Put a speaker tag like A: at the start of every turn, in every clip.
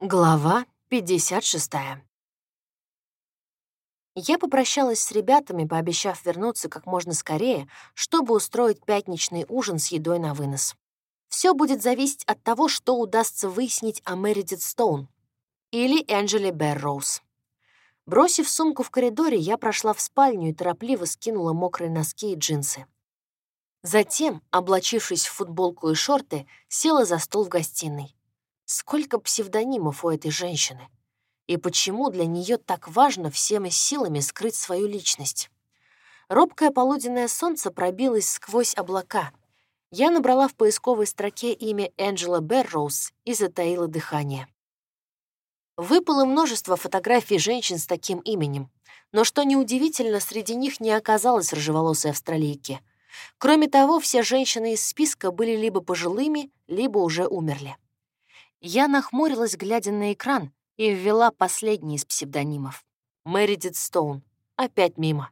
A: Глава 56. Я попрощалась с ребятами, пообещав вернуться как можно скорее, чтобы устроить пятничный ужин с едой на вынос. Все будет зависеть от того, что удастся выяснить о Мередит Стоун или Энджеле Берроуз. Бросив сумку в коридоре, я прошла в спальню и торопливо скинула мокрые носки и джинсы. Затем, облачившись в футболку и шорты, села за стол в гостиной. Сколько псевдонимов у этой женщины? И почему для нее так важно всеми силами скрыть свою личность? Робкое полуденное солнце пробилось сквозь облака. Я набрала в поисковой строке имя Энджела Берроуз и затаила дыхание. Выпало множество фотографий женщин с таким именем, но, что неудивительно, среди них не оказалось рыжеволосой австралийки. Кроме того, все женщины из списка были либо пожилыми, либо уже умерли. Я нахмурилась, глядя на экран, и ввела последний из псевдонимов. Мэридит Стоун. Опять мимо.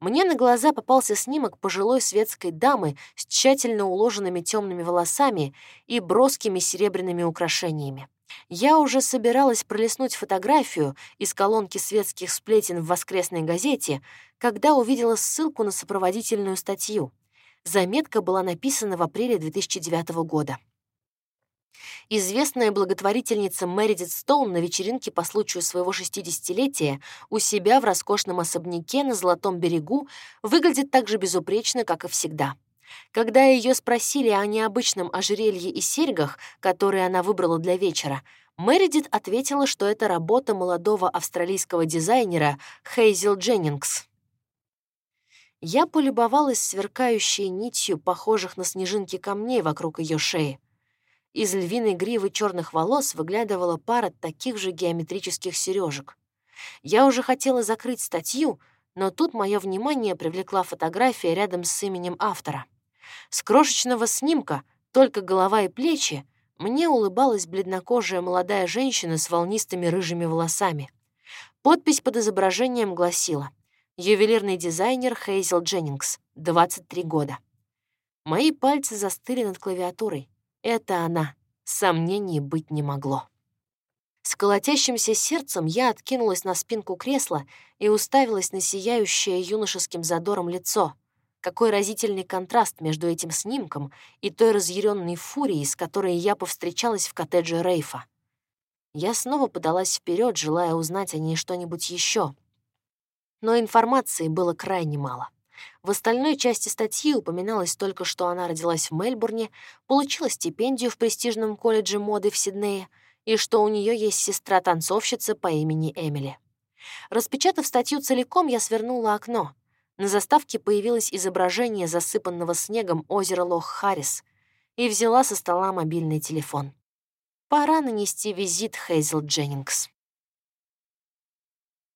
A: Мне на глаза попался снимок пожилой светской дамы с тщательно уложенными темными волосами и броскими серебряными украшениями. Я уже собиралась пролистнуть фотографию из колонки светских сплетен в воскресной газете, когда увидела ссылку на сопроводительную статью. Заметка была написана в апреле 2009 года. Известная благотворительница Мэридит Стоун на вечеринке по случаю своего 60-летия у себя в роскошном особняке на Золотом берегу выглядит так же безупречно, как и всегда. Когда ее спросили о необычном ожерелье и серьгах, которые она выбрала для вечера, Мэридит ответила, что это работа молодого австралийского дизайнера Хейзел Дженнингс. Я полюбовалась сверкающей нитью, похожих на снежинки камней вокруг ее шеи. Из львиной гривы черных волос выглядывала пара таких же геометрических сережек. Я уже хотела закрыть статью, но тут мое внимание привлекла фотография рядом с именем автора. С крошечного снимка, только голова и плечи, мне улыбалась бледнокожая молодая женщина с волнистыми рыжими волосами. Подпись под изображением гласила «Ювелирный дизайнер Хейзел Дженнингс, 23 года». Мои пальцы застыли над клавиатурой. Это она. Сомнений быть не могло. С колотящимся сердцем я откинулась на спинку кресла и уставилась на сияющее юношеским задором лицо. Какой разительный контраст между этим снимком и той разъяренной фурией, с которой я повстречалась в коттедже Рейфа. Я снова подалась вперед, желая узнать о ней что-нибудь еще. Но информации было крайне мало. В остальной части статьи упоминалось только, что она родилась в Мельбурне, получила стипендию в престижном колледже моды в Сиднее и что у нее есть сестра-танцовщица по имени Эмили. Распечатав статью целиком, я свернула окно. На заставке появилось изображение засыпанного снегом озера Лох-Харрис и взяла со стола мобильный телефон. Пора нанести визит Хейзел Дженнингс.